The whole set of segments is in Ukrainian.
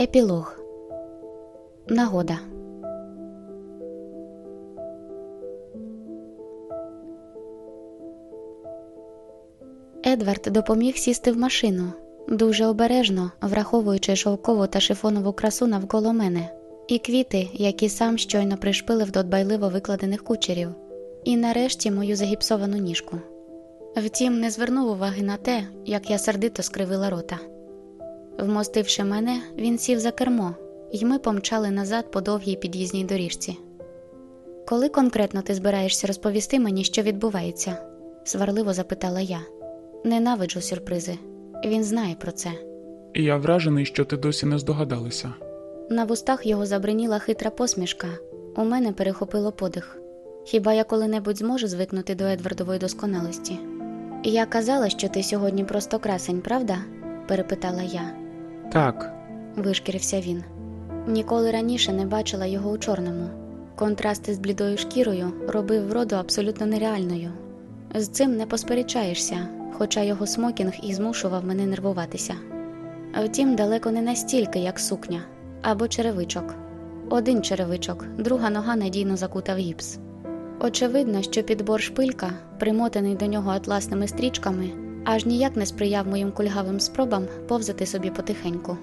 Епілог Нагода. Едвард допоміг сісти в машину дуже обережно, враховуючи шовкову та шифонову красу навколо мене, і квіти, які сам щойно пришпилив до дбайливо викладених кучерів, і нарешті мою загіпсовану ніжку. Втім, не звернув уваги на те, як я сердито скривила рота. Вмостивши мене, він сів за кермо, і ми помчали назад по довгій під'їзній доріжці. Коли конкретно ти збираєшся розповісти мені, що відбувається? сварливо запитала я. Ненавиджу сюрпризи. Він знає про це. Я вражений, що ти досі не здогадалася. На вустах його забриніла хитра посмішка. У мене перехопило подих. Хіба я коли-небудь зможу звикнути до Едвардової досконалості? Я казала, що ти сьогодні просто красень, правда? перепитала я. Так, Вишкірився він. Ніколи раніше не бачила його у чорному. Контрасти з блідою шкірою робив вроду абсолютно нереальною. З цим не посперечаєшся, хоча його смокінг і змушував мене нервуватися. Втім, далеко не настільки, як сукня або черевичок. Один черевичок, друга нога надійно закута в гіпс. Очевидно, що підбор шпилька, примотаний до нього атласними стрічками, аж ніяк не сприяв моїм кульгавим спробам повзати собі потихеньку.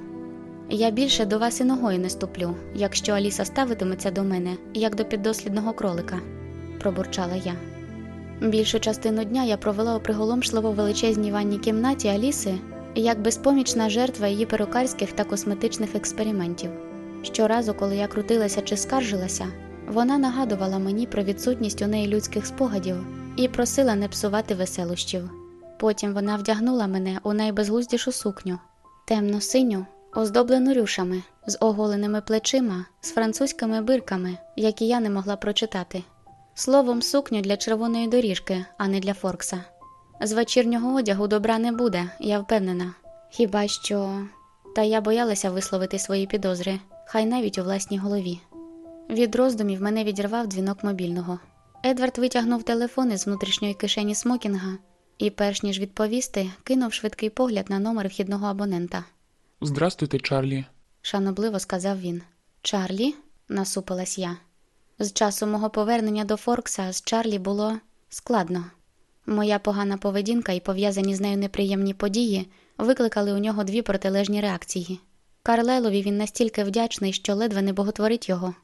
Я більше до вас і ногою не ступлю, якщо Аліса ставитиметься до мене, як до піддослідного кролика, пробурчала я. Більшу частину дня я провела у приголомшливо величезній ванній кімнаті Аліси як безпомічна жертва її перукарських та косметичних експериментів. Щоразу, коли я крутилася чи скаржилася, вона нагадувала мені про відсутність у неї людських спогадів і просила не псувати веселощів. Потім вона вдягнула мене у найбезглуздішу сукню, темно синю, оздоблену рюшами, з оголеними плечима, з французькими бирками, які я не могла прочитати. Словом, сукню для червоної доріжки, а не для Форкса. З вечірнього одягу добра не буде, я впевнена. Хіба що. Та я боялася висловити свої підозри, хай навіть у власній голові. Від роздумів мене відірвав дзвінок мобільного. Едвард витягнув телефон із внутрішньої кишені смокінга і, перш ніж відповісти, кинув швидкий погляд на номер вхідного абонента. здрастуйте, Чарлі. Шанобливо сказав він. Чарлі? насупилась я. З часу мого повернення до Форкса з Чарлі було складно. Моя погана поведінка і пов'язані з нею неприємні події викликали у нього дві протилежні реакції. Карлелові він настільки вдячний, що ледве не боготворить його.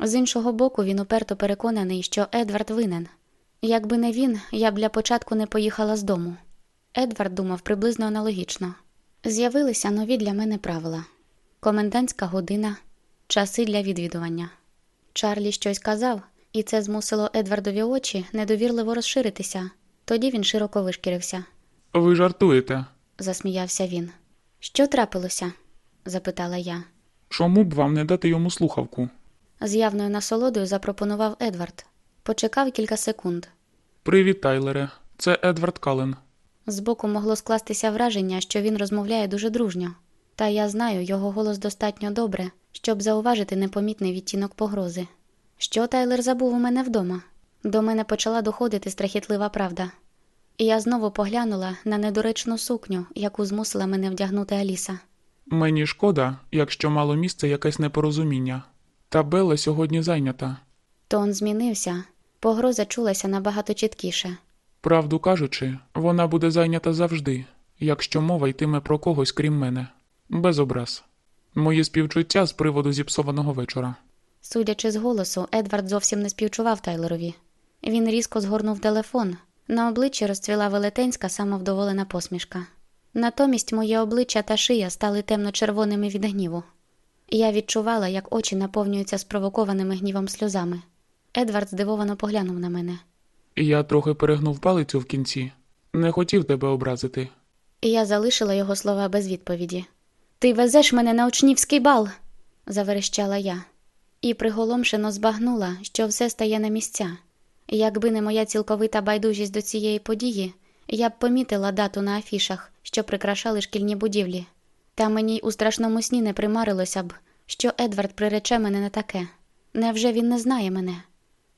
З іншого боку, він уперто переконаний, що Едвард винен. Якби не він, я б для початку не поїхала з дому. Едвард думав приблизно аналогічно. З'явилися нові для мене правила: комендантська година, часи для відвідування. Чарлі щось казав, і це змусило Едвардові очі недовірливо розширитися. Тоді він широко вишкірився. Ви жартуєте. Засміявся він. Що трапилося? запитала я. Чому б вам не дати йому слухавку? З явною насолодою запропонував Едвард. Почекав кілька секунд. Привіт, Тайлере. Це Едвард Кален. Збоку могло скластися враження, що він розмовляє дуже дружньо, та я знаю його голос достатньо добре, щоб зауважити непомітний відтінок погрози. Що Тайлер забув у мене вдома? До мене почала доходити страхітлива правда. І я знову поглянула на недоречну сукню, яку змусила мене вдягнути Аліса. Мені шкода, якщо мало місце якесь непорозуміння. Та Белла сьогодні зайнята. Тон змінився, погроза чулася набагато чіткіше. Правду кажучи, вона буде зайнята завжди, якщо мова йтиме про когось крім мене. Без образ. Мої співчуття з приводу зіпсованого вечора. Судячи з голосу, Едвард зовсім не співчував Тайлерові. Він різко згорнув телефон. На обличчі розцвіла велетенська самовдоволена посмішка. Натомість моє обличчя та шия стали темно-червоними від гніву. Я відчувала, як очі наповнюються спровокованими гнівом сльозами. Едвард здивовано поглянув на мене. Я трохи перегнув палицю в кінці. Не хотів тебе образити. І я залишила його слова без відповіді. Ти везеш мене на учнівський бал, заверещала я, і приголомшено збагнула, що все стає на місця. Якби не моя цілковита байдужість до цієї події, я б помітила дату на афішах, що прикрашали шкільні будівлі. Та мені й у страшному сні не примарилося б, що Едвард прирече мене на таке. Невже він не знає мене?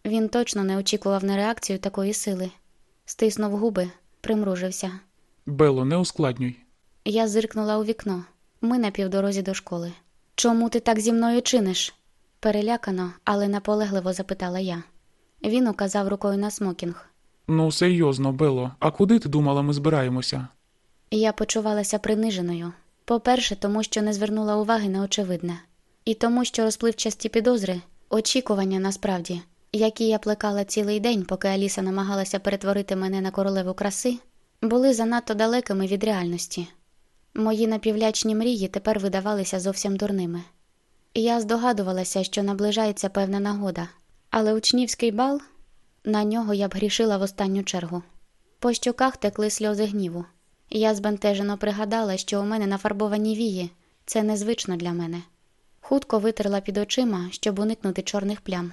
Він точно не очікував на реакцію такої сили. Стиснув губи, примружився. Бело, не ускладнюй. Я зиркнула у вікно. Ми на півдорозі до школи. Чому ти так зі мною чиниш? перелякано, але наполегливо запитала я. Він указав рукою на смокінг. Ну, серйозно, Бело, а куди ти думала, ми збираємося? Я почувалася приниженою. По-перше, тому що не звернула уваги на очевидне, і тому, що розпливчасті підозри, очікування насправді, які я плекала цілий день, поки Аліса намагалася перетворити мене на королеву краси, були занадто далекими від реальності. Мої напівлячні мрії тепер видавалися зовсім дурними. Я здогадувалася, що наближається певна нагода, але учнівський бал на нього я б грішила в останню чергу. По щоках текли сльози гніву. Я збентежено пригадала, що у мене нафарбовані вії, це незвично для мене. Хутко витерла під очима, щоб уникнути чорних плям.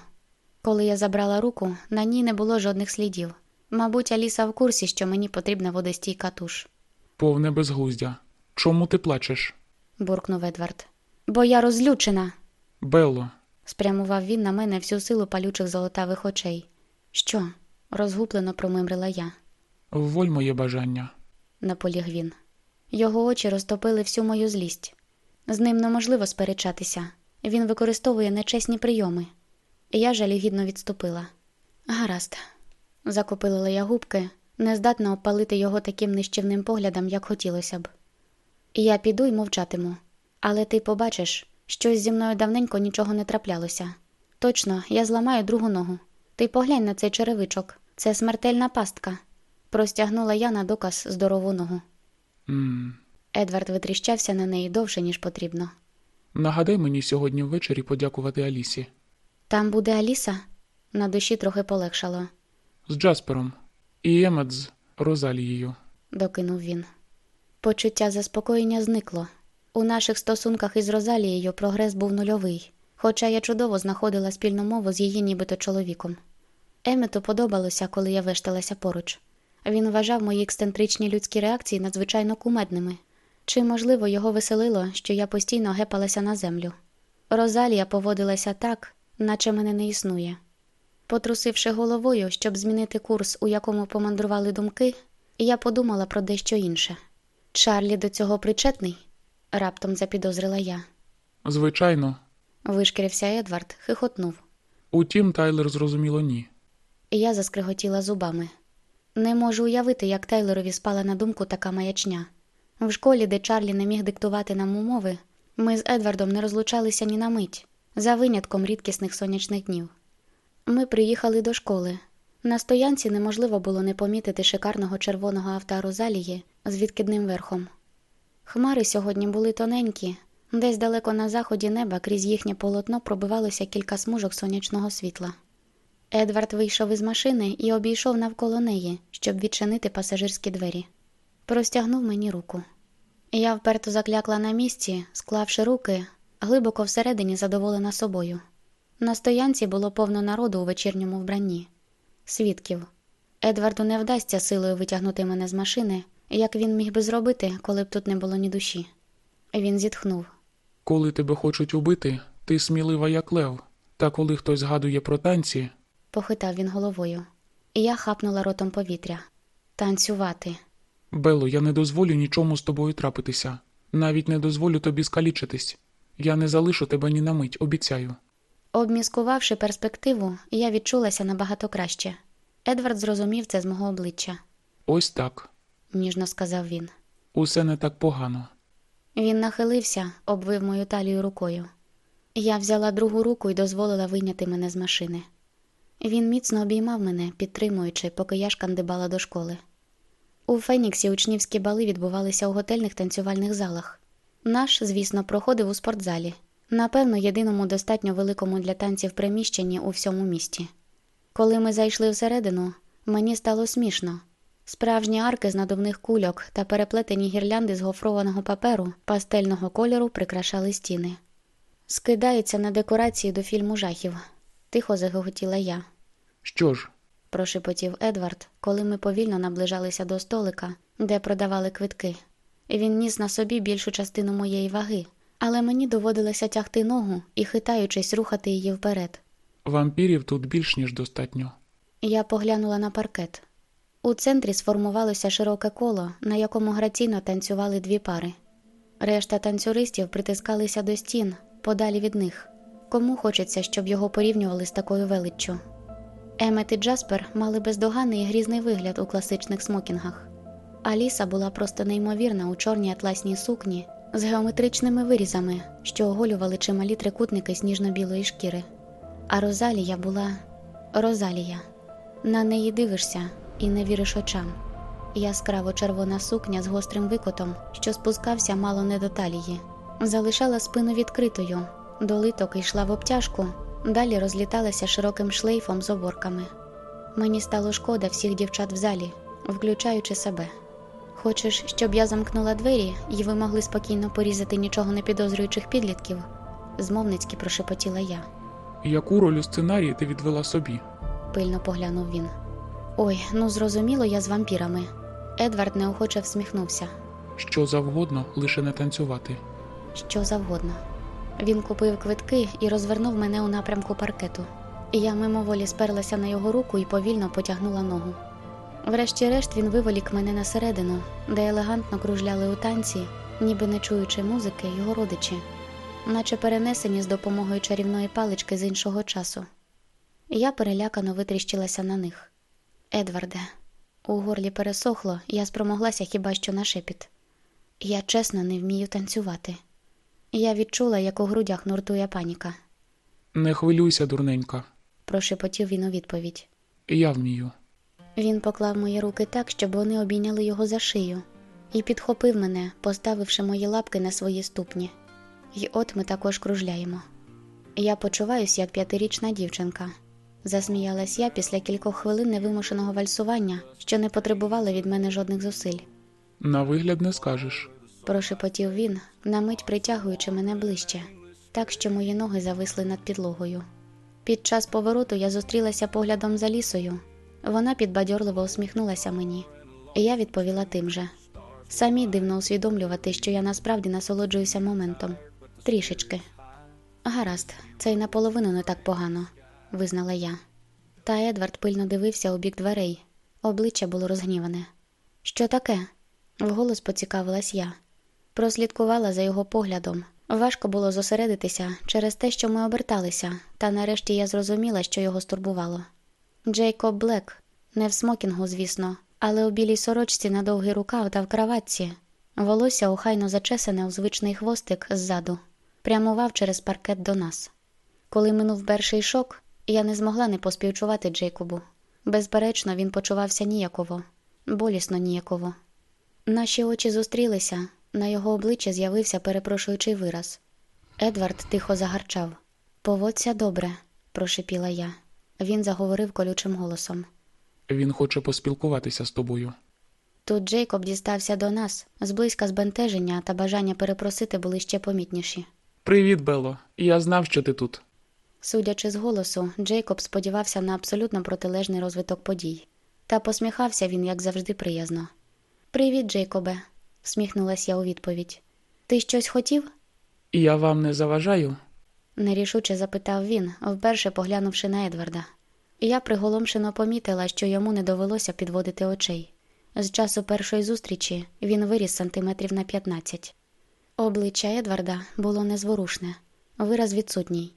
Коли я забрала руку, на ній не було жодних слідів. Мабуть, Аліса в курсі, що мені потрібна водостійка туш, Повне безглуздя. Чому ти плачеш? буркнув Едвард. Бо я розлючена, Белло, спрямував він на мене всю силу палючих золотавих очей. Що? розгублено промимрила я. вволь моє бажання. наполіг він. Його очі розтопили всю мою злість. З ним неможливо сперечатися. Він використовує нечесні прийоми. Я жалюгідно відступила. Гаразд, закопилила я губки, не здатна опалити його таким нищівним поглядом, як хотілося б. Я піду й мовчатиму, але ти побачиш, щось зі мною давненько нічого не траплялося. Точно, я зламаю другу ногу. Ти поглянь на цей черевичок, це смертельна пастка. Простягнула я на доказ здорову ногу. м Едвард витріщався на неї довше, ніж потрібно. Нагадай мені сьогодні ввечері подякувати Алісі. Там буде Аліса? На душі трохи полегшало, З Джаспером. І Емет з Розалією. докинув він. Почуття заспокоєння зникло. У наших стосунках із Розалією прогрес був нульовий, хоча я чудово знаходила спільну мову з її нібито чоловіком. Емету подобалося, коли я вешталася поруч. Він вважав мої ексцентричні людські реакції надзвичайно кумедними. Чи, можливо, його веселило, що я постійно гепалася на землю. Розалія поводилася так, наче мене не існує. Потрусивши головою, щоб змінити курс, у якому помандрували думки, я подумала про дещо інше. Чарлі до цього причетний? раптом запідозрила я. Звичайно. Вишкірився Едвард, хихотнув. Утім, Тайлер зрозуміло ні. Я заскриготіла зубами. Не можу уявити, як Тайлерові спала на думку така маячня. В школі, де Чарлі не міг диктувати нам умови, ми з Едвардом не розлучалися ні на мить, за винятком рідкісних сонячних днів. Ми приїхали до школи. На стоянці неможливо було не помітити шикарного червоного авто Розалії з відкидним верхом. Хмари сьогодні були тоненькі, десь далеко на заході неба крізь їхнє полотно пробивалося кілька смужок сонячного світла. Едвард вийшов із машини і обійшов навколо неї, щоб відчинити пасажирські двері. Простягнув мені руку. Я вперто заклякла на місці, склавши руки, глибоко всередині задоволена собою. На стоянці було повно народу у вечірньому вбранні. Свідків. Едварду не вдасться силою витягнути мене з машини, як він міг би зробити, коли б тут не було ні душі. Він зітхнув. Коли тебе хочуть убити, ти смілива, як лев. Та коли хтось згадує про танці, Похитав він головою. Я хапнула ротом повітря. Танцювати. Бело, я не дозволю нічому з тобою трапитися. Навіть не дозволю тобі скалічитись. Я не залишу тебе ні на мить, обіцяю. Обміскувавши перспективу, я відчулася набагато краще. Едвард зрозумів це з мого обличчя, Ось так. ніжно сказав він. Усе не так погано. Він нахилився, обвив мою талію рукою. Я взяла другу руку і дозволила вийняти мене з машини. Він міцно обіймав мене, підтримуючи, поки я шкандибала до школи. У Феніксі учнівські бали відбувалися у готельних танцювальних залах. Наш, звісно, проходив у спортзалі, напевно, єдиному достатньо великому для танців приміщенні у всьому місті. Коли ми зайшли всередину, мені стало смішно. Справжні арки з надувних кульок та переплетені гірлянди з гофрованого паперу пастельного кольору прикрашали стіни. Скидається на декорації до фільму жахів, тихо загоготіла я. Що ж, прошепотів Едвард, коли ми повільно наближалися до столика, де продавали квитки. Він ніс на собі більшу частину моєї ваги, але мені доводилося тягти ногу і, хитаючись, рухати її вперед. вампірів тут більш ніж достатньо. Я поглянула на паркет. У центрі сформувалося широке коло, на якому граційно танцювали дві пари. Решта танцюристів притискалися до стін, подалі від них. Кому хочеться, щоб його порівнювали з такою величчю? Емет і Джаспер мали бездоганний і грізний вигляд у класичних смокінгах. Аліса була просто неймовірна у чорній атласній сукні з геометричними вирізами, що оголювали чималі трикутники сніжно-білої шкіри. А Розалія була Розалія. На неї дивишся і не віриш очам. Яскраво червона сукня з гострим викотом, що спускався мало не до талії, залишала спину відкритою, до литок йшла в обтяжку, далі розліталася широким шлейфом з оборками. Мені стало шкода всіх дівчат в залі, включаючи себе. Хочеш, щоб я замкнула двері, і ви могли спокійно порізати нічого не підозрюючих підлітків? змовницьки прошепотіла я. Яку роль у сценарії ти відвела собі? пильно поглянув він. Ой, ну зрозуміло, я з вампірами. Едвард неохоче всміхнувся. Що завгодно, лише не танцювати. Що завгодно. Він купив квитки і розвернув мене у напрямку паркету. Я мимоволі сперлася на його руку і повільно потягнула ногу. Врешті-решт він виволік мене на середину, де елегантно кружляли у танці, ніби не чуючи музики, його родичі, наче перенесені з допомогою чарівної палички з іншого часу. Я перелякано витріщилася на них. Едварде, у горлі пересохло, я спромоглася хіба що на шепіт. Я чесно не вмію танцювати. Я відчула, як у грудях нуртує паніка. Не хвилюйся, дурненька. Прошепотів він у відповідь. Я вмію. Він поклав мої руки так, щоб вони обійняли його за шию, і підхопив мене, поставивши мої лапки на свої ступні. І от ми також кружляємо. Я почуваюся як п'ятирічна дівчинка. Засміялась я після кількох хвилин невимушеного вальсування, що не потребувало від мене жодних зусиль. На вигляд не скажеш. Прошепотів він, на мить притягуючи мене ближче, так що мої ноги зависли над підлогою. Під час повороту я зустрілася поглядом за лісою. Вона підбадьорливо усміхнулася мені, і я відповіла тим же. Самі дивно усвідомлювати, що я насправді насолоджуюся моментом. Трішечки. Гаразд, це й наполовину не так погано, визнала я. Та Едвард пильно дивився у бік дверей. Обличчя було розгніване. Що таке? Вголос поцікавилась я. Прослідкувала за його поглядом. Важко було зосередитися через те, що ми оберталися, та нарешті я зрозуміла, що його стурбувало. Джейкоб Блек, не в смокінгу, звісно, але у білій сорочці на довгий рукав та в краватці. Волосся охайно зачесане у звичний хвостик ззаду, прямував через паркет до нас. Коли минув перший шок, я не змогла не поспівчувати Джейкобу. Безперечно, він почувався ніяково, болісно ніяково. Наші очі зустрілися, на його обличчі з'явився перепрошуючий вираз. Едвард тихо загарчав. Поводься добре, прошепіла я. Він заговорив колючим голосом. Він хоче поспілкуватися з тобою. Тут Джейкоб дістався до нас, зблизька збентеження та бажання перепросити були ще помітніші. Привіт, Бело. Я знав, що ти тут. Судячи з голосу, Джейкоб сподівався на абсолютно протилежний розвиток подій. Та посміхався він, як завжди, приязно. Привіт, Джейкобе, всміхнулася я у відповідь. Ти щось хотів? Я вам не заважаю. Нерішуче запитав він, вперше поглянувши на Едварда. Я приголомшено помітила, що йому не довелося підводити очей. З часу першої зустрічі він виріс сантиметрів на 15. Обличчя Едварда було незворушне, вираз відсутній.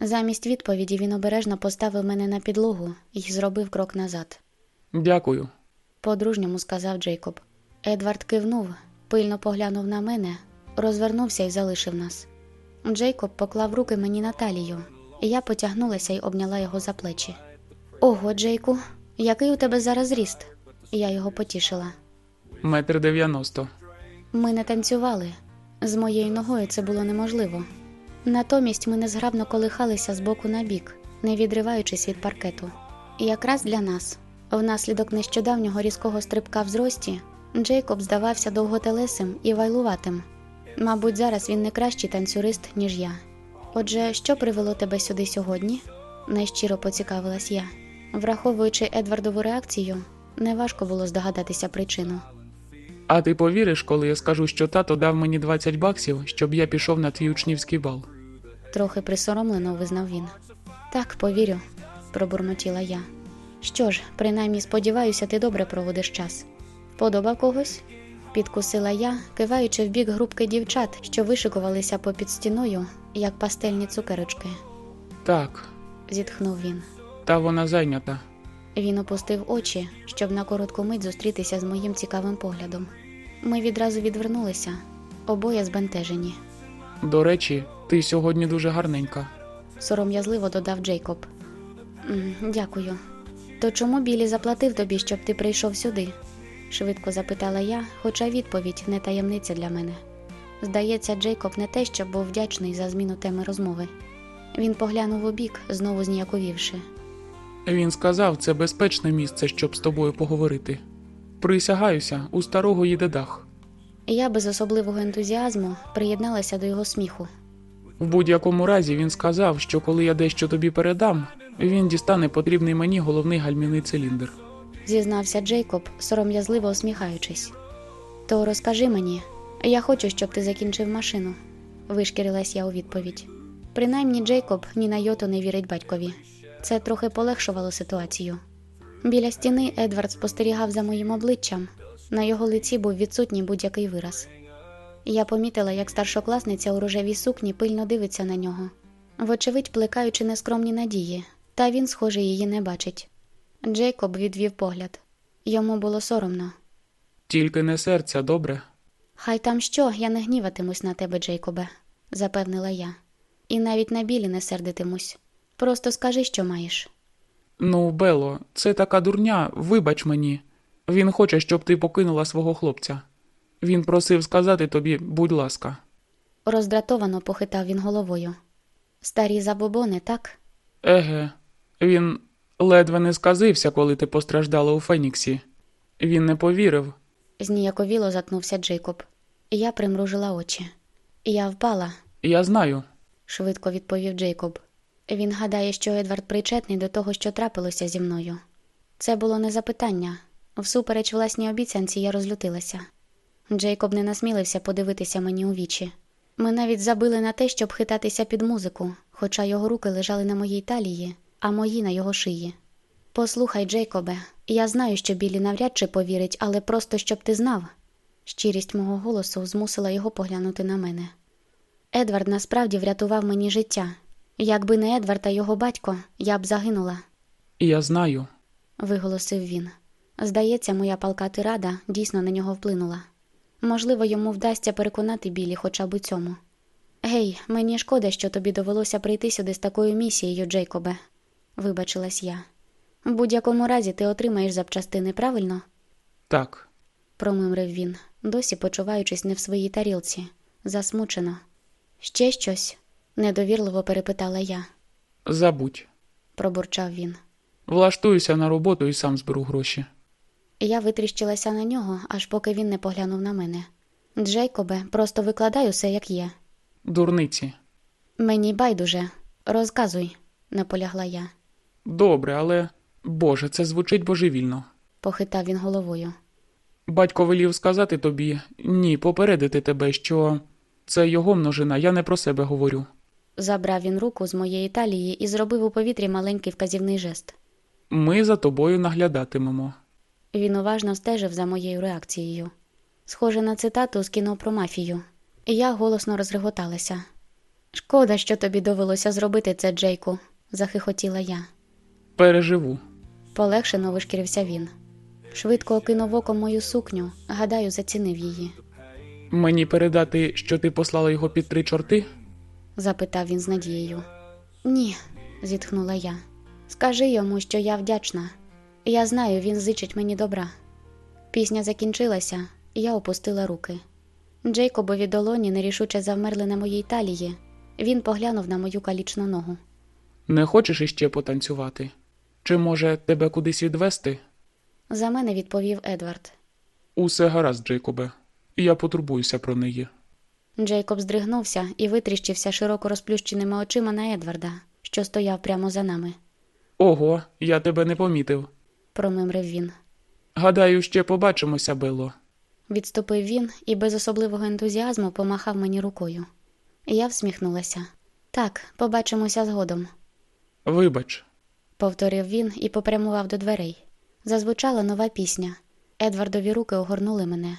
Замість відповіді він обережно поставив мене на підлогу і зробив крок назад. Дякую. По-дружньому сказав Джейкоб. Едвард кивнув, пильно поглянув на мене, розвернувся і залишив нас. Джейкоб поклав руки мені на талію, і я потягнулася і обняла його за плечі. Ого, Джейку, який у тебе зараз ріст? Я його потішила. Метр дев'яносто. Ми не танцювали. З моєю ногою це було неможливо. Натомість ми незграбно колихалися з боку на бік, не відриваючись від паркету. І якраз для нас, внаслідок нещодавнього різкого стрибка в зрості, Джейкоб здавався довготелесим і вайлуватим. Мабуть, зараз він не кращий танцюрист, ніж я. Отже, що привело тебе сюди сьогодні? найщиро поцікавилась я. Враховуючи Едвардову реакцію, неважко було здогадатися причину. А ти повіриш, коли я скажу, що тато дав мені 20 баксів, щоб я пішов на твій учнівський бал? трохи присоромлено визнав він. Так, повірю, пробурмотіла я. Що ж, принаймні сподіваюся, ти добре проводиш час. Подобав когось? Підкусила я, киваючи в бік групки дівчат, що вишикувалися попід стіною, як пастельні цукерочки. Так, Зітхнув він. та вона зайнята. Він опустив очі, щоб на коротку мить зустрітися з моїм цікавим поглядом. Ми відразу відвернулися, обоє збентежені. До речі, ти сьогодні дуже гарненька. Сором'язливо додав Джейкоб. Дякую. То чому Білі заплатив тобі, щоб ти прийшов сюди? Швидко запитала я, хоча відповідь не таємниця для мене. Здається, Джейкоб не те, що був вдячний за зміну теми розмови. Він поглянув у бік, знову зніяковівши. Він сказав, це безпечне місце, щоб з тобою поговорити. Присягаюся, у старого їде дах. Я без особливого ентузіазму приєдналася до його сміху. В будь-якому разі він сказав, що коли я дещо тобі передам, він дістане потрібний мені головний гальмівний циліндр. Зізнався Джейкоб, сором'язливо усміхаючись. То розкажи мені, я хочу, щоб ти закінчив машину, вишкірилась я у відповідь. Принаймні Джейкоб ні на йоту не вірить батькові. Це трохи полегшувало ситуацію. Біля стіни Едвард спостерігав за моїм обличчям. На його лиці був відсутній будь-який вираз. Я помітила, як старшокласниця у рожевій сукні пильно дивиться на нього, вочевидь, плекаючи нескромні надії, та він, схоже, її не бачить. Джейкоб відвів погляд. Йому було соромно. Тільки не серця, добре? Хай там що, я не гніватимусь на тебе, Джейкобе, запевнила я. І навіть на білі не сердитимусь. Просто скажи, що маєш. Ну, Бело, це така дурня, вибач мені. Він хоче, щоб ти покинула свого хлопця. Він просив сказати тобі, будь ласка. Роздратовано похитав він головою. Старі забобони, так? Еге, він ледве не сказився, коли ти постраждала у Феніксі. Він не повірив. Зніяковіло затнувся Джейкоб. Я примружила очі. Я впала, Я знаю. швидко відповів Джейкоб. Він гадає, що Едвард причетний до того, що трапилося зі мною. Це було не запитання. Всупереч власній обіцянці я розлютилася. Джейкоб не насмілився подивитися мені у вічі. Ми навіть забили на те, щоб хитатися під музику, хоча його руки лежали на моїй талії, а мої на його шиї. Послухай, Джейкобе, я знаю, що Білі навряд чи повірить, але просто щоб ти знав. Щирість мого голосу змусила його поглянути на мене. Едвард насправді врятував мені життя. Якби не Едвард та його батько, я б загинула, Я знаю. виголосив він. Здається, моя палка тирада дійсно на нього вплинула. Можливо, йому вдасться переконати Білі хоча б у цьому. Гей, мені шкода, що тобі довелося прийти сюди з такою місією, Джейкобе, вибачилась я. В будь-якому разі ти отримаєш запчастини, правильно? Так. промимрив він, досі почуваючись не в своїй тарілці, засмучено. Ще щось? недовірливо перепитала я, Забудь. пробурчав він. Влаштуюся на роботу і сам зберу гроші. Я витріщилася на нього, аж поки він не поглянув на мене. Джейкобе, просто викладай усе, як є. Дурниці. Мені байдуже, розказуй, наполягла я. Добре, але. Боже, це звучить божевільно. Похитав він головою. Батько велів сказати тобі ні, попередити тебе, що це його множина, я не про себе говорю. Забрав він руку з моєї талії і зробив у повітрі маленький вказівний жест. Ми за тобою наглядатимемо. Він уважно стежив за моєю реакцією. Схоже на цитату з кіно про мафію. Я голосно розреготалася. Шкода, що тобі довелося зробити це, Джейку, захихотіла я. Переживу. Полегшено вишкірився він. Швидко окинув оком мою сукню, гадаю, зацінив її. Мені передати, що ти послала його під три чорти? запитав він з надією. Ні, зітхнула я. Скажи йому, що я вдячна. Я знаю, він зичить мені добра. Пісня закінчилася, і я опустила руки. Джейкобові долоні нерішуче завмерли на моїй талії. Він поглянув на мою калічну ногу. Не хочеш іще потанцювати? Чи може тебе кудись відвести? За мене відповів Едвард. Усе гаразд, Джейкобе. Я потурбуюся про неї. Джейкоб здригнувся і витріщився широко розплющеними очима на Едварда, що стояв прямо за нами. Ого, я тебе не помітив. Промимрив він. Гадаю, ще побачимося, Бело. Відступив він і без особливого ентузіазму помахав мені рукою. Я всміхнулася. Так, побачимося згодом, Вибач, повторив він і попрямував до дверей. Зазвучала нова пісня. Едвардові руки огорнули мене.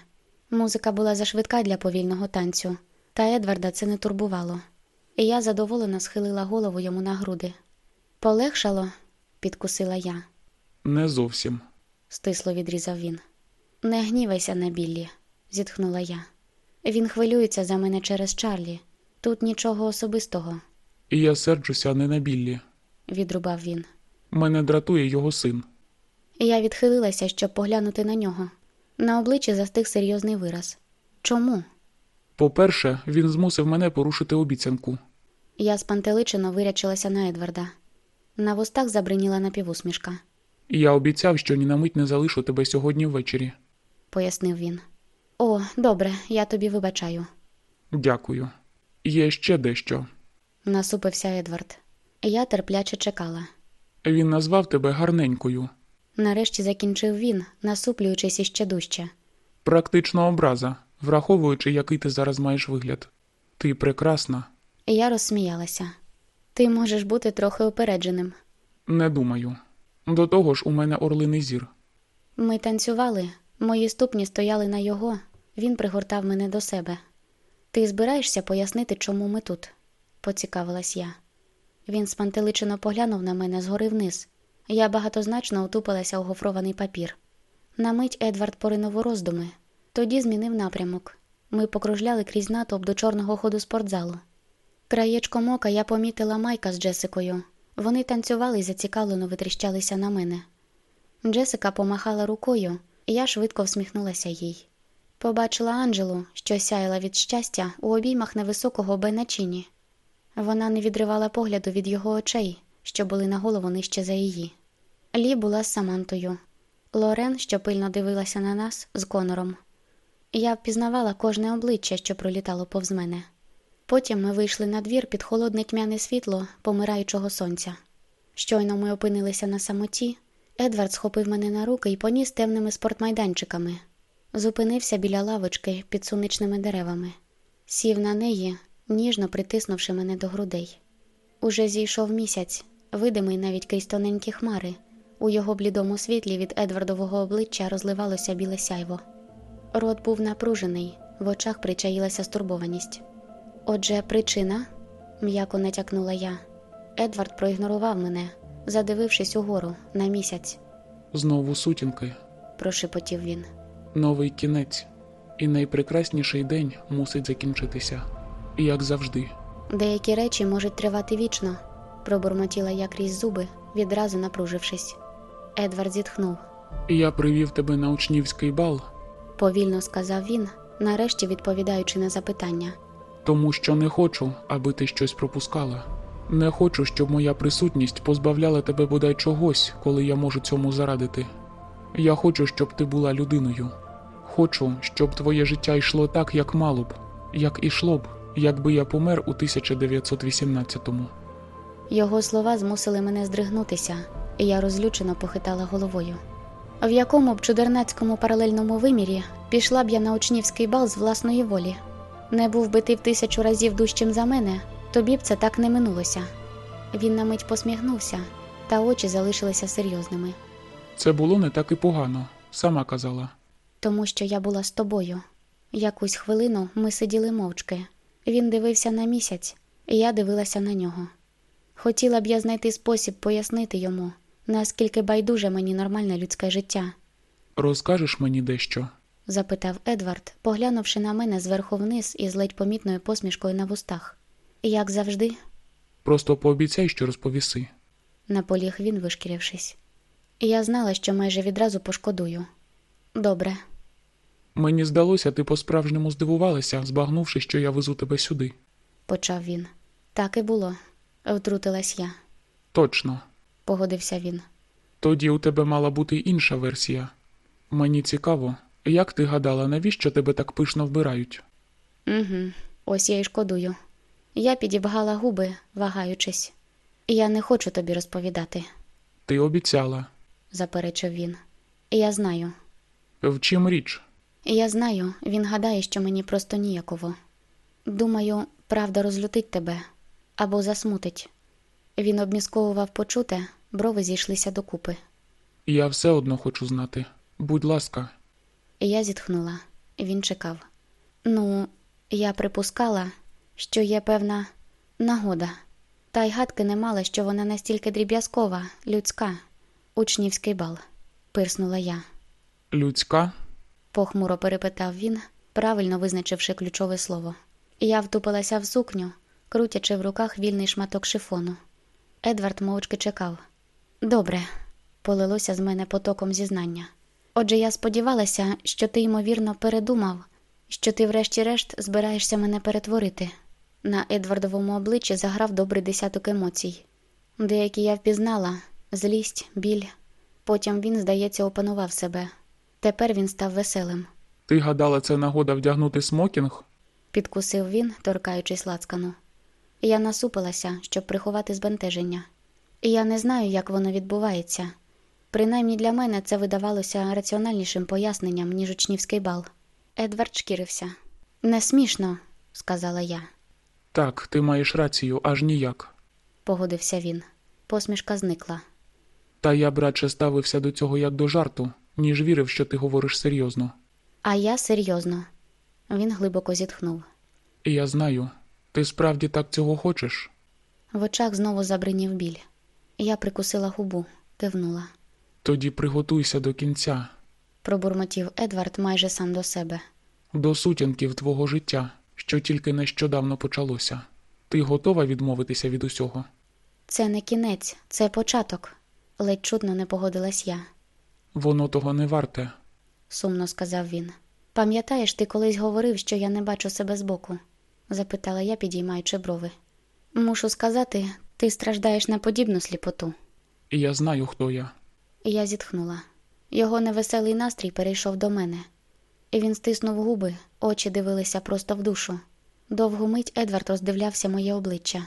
Музика була зашвидка для повільного танцю, та Едварда це не турбувало. І я задоволено схилила голову йому на груди. Полегшало, підкусила я, Не зовсім. стисло відрізав він. Не гнівайся на Біллі, зітхнула я. Він хвилюється за мене через Чарлі. Тут нічого особистого, І я серджуся не на Біллі. відрубав він. Мене дратує його син. Я відхилилася, щоб поглянути на нього. На обличчі застиг серйозний вираз. Чому? По-перше, він змусив мене порушити обіцянку. Я спантеличено вирячилася на Едварда. На вустах забриніла напівусмішка, я обіцяв, що ні на мить не залишу тебе сьогодні ввечері. пояснив він. О, добре, я тобі вибачаю, Дякую. Є ще дещо. насупився Едвард. Я терпляче чекала. Він назвав тебе гарненькою. Нарешті закінчив він, насуплюючись іще дужче. Практично образа, враховуючи, який ти зараз маєш вигляд. Ти прекрасна. Я розсміялася. Ти можеш бути трохи опередженим. Не думаю. До того ж, у мене орлиний зір. Ми танцювали, мої ступні стояли на його, він пригортав мене до себе. Ти збираєшся пояснити, чому ми тут? поцікавилась я. Він спантеличено поглянув на мене згори вниз. Я багатозначно утупилася у гофрований папір. На мить Едвард поринув у роздуми, тоді змінив напрямок. Ми покружляли крізь натовп до чорного ходу спортзалу. Краєчком ока я помітила Майка з Джесикою. Вони танцювали і зацікавлено витріщалися на мене. Джесика помахала рукою, і я швидко всміхнулася їй. Побачила Анджелу, що сяяла від щастя у обіймах невисокого Бена Чіні. Вона не відривала погляду від його очей, що були на голову нижче за її. Лі була з Самантою. Лорен, що пильно дивилася на нас, з Конором. Я впізнавала кожне обличчя, що пролітало повз мене. Потім ми вийшли на двір під холодне тьмяне світло помираючого сонця. Щойно ми опинилися на самоті. Едвард схопив мене на руки і поніс темними спортмайданчиками. Зупинився біля лавочки під суничними деревами, сів на неї, ніжно притиснувши мене до грудей. Уже зійшов місяць, видимий навіть крізь тоненькі хмари. У його блідому світлі від Едвардового обличчя розливалося біле сяйво. Рот був напружений, в очах причаїлася стурбованість. Отже, причина, м'яко натякнула я. Едвард проігнорував мене, задивившись угору на місяць, Знову сутінки, прошепотів він. новий кінець, і найпрекрасніший день мусить закінчитися. Як завжди. Деякі речі можуть тривати вічно, пробурмотіла я крізь зуби, відразу напружившись. Едвард зітхнув. Я привів тебе на учнівський бал, Повільно сказав він, нарешті відповідаючи на запитання. тому що не хочу, аби ти щось пропускала. Не хочу, щоб моя присутність позбавляла тебе бодай чогось, коли я можу цьому зарадити. Я хочу, щоб ти була людиною. Хочу, щоб твоє життя йшло так, як мало б, як ішло б, якби я помер у 1918-му. Його слова змусили мене здригнутися, і я розлючено похитала головою. В якому б чудернацькому паралельному вимірі пішла б я на учнівський бал з власної волі. Не був би ти в тисячу разів дужчим за мене, тобі б це так не минулося. Він на мить посміхнувся, та очі залишилися серйозними, Це було не так і погано, сама казала. тому що я була з тобою. Якусь хвилину ми сиділи мовчки. Він дивився на місяць, і я дивилася на нього. Хотіла б я знайти спосіб пояснити йому, наскільки байдуже мені нормальне людське життя, Розкажеш мені дещо? запитав Едвард, поглянувши на мене зверху вниз із ледь помітною посмішкою на вустах. Як завжди, Просто пообіцяй, що розповіси. наполіг він, вишкірившись. Я знала, що майже відразу пошкодую. Добре, Мені здалося, ти по-справжньому здивувалася, збагнувши, що я везу тебе сюди. почав він. Так і було, втрутилась я, Точно. погодився він. Тоді у тебе мала бути інша версія. Мені цікаво, як ти гадала, навіщо тебе так пишно вбирають? Угу, ось я й шкодую. Я підібгала губи, вагаючись. Я не хочу тобі розповідати, Ти обіцяла. заперечив він. Я знаю. В чим річ? Я знаю, він гадає, що мені просто ніяково. Думаю, правда розлютить тебе або засмутить. Він обмісковував почуте, брови зійшлися докупи. Я все одно хочу знати. Будь ласка, я зітхнула. Він чекав. Ну, я припускала, що є певна нагода. Та й гадки не мала, що вона настільки дріб'язкова, людська, учнівський бал, пирснула я. Людська? Похмуро перепитав він, правильно визначивши ключове слово. Я втупилася в сукню, крутячи в руках вільний шматок шифону. Едвард мовчки чекав. Добре, полилося з мене потоком зізнання. Отже, я сподівалася, що ти, ймовірно, передумав, що ти, врешті-решт, збираєшся мене перетворити. На Едвардовому обличчі заграв добрий десяток емоцій. Деякі я впізнала злість, біль. Потім він, здається, опанував себе. Тепер він став веселим. Ти гадала, це нагода вдягнути смокінг? Підкусив він, торкаючись лацкану. Я насупилася, щоб приховати збентеження. І я не знаю, як воно відбувається. Принаймні для мене це видавалося раціональнішим поясненням, ніж учнівський бал. Едвард шкірився. Не смішно, сказала я, Так, ти маєш рацію, аж ніяк. погодився він. Посмішка зникла. Та я б радше ставився до цього як до жарту, ніж вірив, що ти говориш серйозно. А я серйозно. Він глибоко зітхнув. І я знаю, ти справді так цього хочеш? В очах знову забринів біль. Я прикусила губу, кивнула. Тоді приготуйся до кінця, Пробурмотів Едвард майже сам до себе. до сутінків твого життя, що тільки нещодавно почалося. Ти готова відмовитися від усього? Це не кінець, це початок. Ледь чутно не погодилась я, Воно того не варте. сумно сказав він. Пам'ятаєш, ти колись говорив, що я не бачу себе збоку? запитала я, підіймаючи брови. Мушу сказати, ти страждаєш на подібну сліпоту. Я знаю, хто я. Я зітхнула. Його невеселий настрій перейшов до мене, і він стиснув губи, очі дивилися просто в душу. Довгу мить Едвард роздивлявся моє обличчя.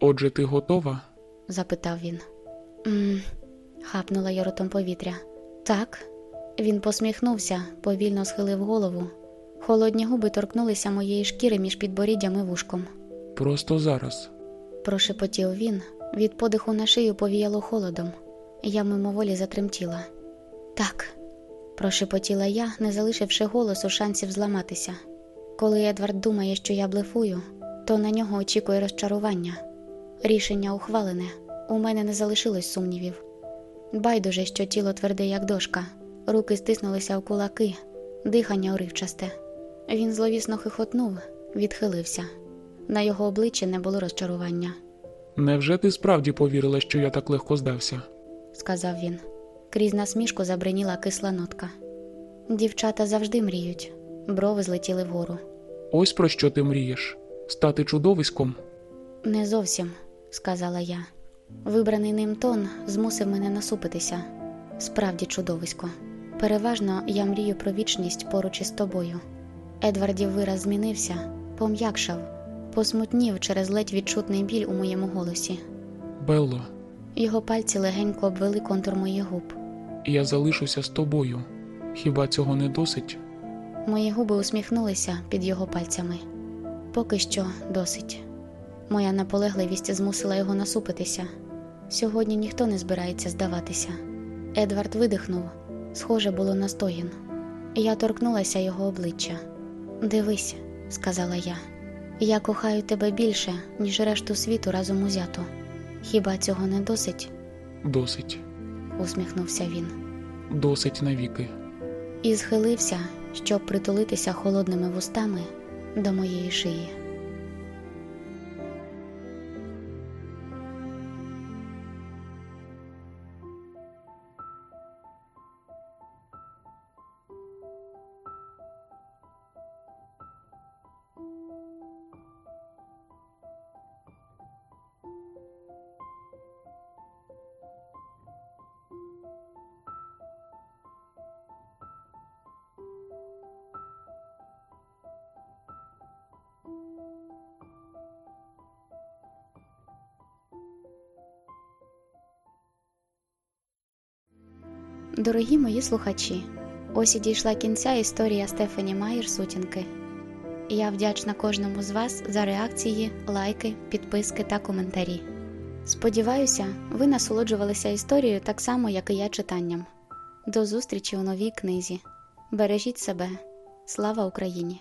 Отже, ти готова? запитав він. «М-м», хапнула я ротом повітря. Так. Він посміхнувся, повільно схилив голову. Холодні губи торкнулися моєї шкіри між підборіддям і вушком. Просто зараз. Прошепотів він, від подиху на шию повіяло холодом. Я мимоволі затремтіла. Так, прошепотіла я, не залишивши голосу шансів зламатися. Коли Едвард думає, що я блефую, то на нього очікує розчарування. Рішення ухвалене, у мене не залишилось сумнівів. Байдуже, що тіло тверде, як дошка, руки стиснулися в кулаки, дихання уривчасте. Він зловісно хихотнув, відхилився. На його обличчі не було розчарування. Невже ти справді повірила, що я так легко здався? сказав він. Крізь насмішку забриніла кисла нотка. Дівчата завжди мріють. Брови злетіли вгору. Ось про що ти мрієш? Стати чудовиськом? Не зовсім, сказала я. Вибраний ним тон змусив мене насупитися. Справді чудовисько. Переважно я мрію про вічність поруч із тобою. Едвардів вираз змінився, пом'якшав, посмутнів через ледь відчутний біль у моєму голосі. Белло, Його пальці легенько обвели контур моїх губ. я залишуся з тобою. Хіба цього не досить? Мої губи усміхнулися під його пальцями. Поки що досить. Моя наполегливість змусила його насупитися. Сьогодні ніхто не збирається здаватися. Едвард видихнув, схоже було на стогін. Я торкнулася його обличчя. Дивись, сказала я, я кохаю тебе більше, ніж решту світу разом узято. Хіба цього не досить? Досить, усміхнувся він. досить навіки. і схилився, щоб притулитися холодними вустами до моєї шиї. Дорогі мої слухачі, ось і дійшла кінця історія Стефані Майер Сутінки. Я вдячна кожному з вас за реакції, лайки, підписки та коментарі. Сподіваюся, ви насолоджувалися історією так само, як і я читанням. До зустрічі у новій книзі. Бережіть себе, Слава Україні!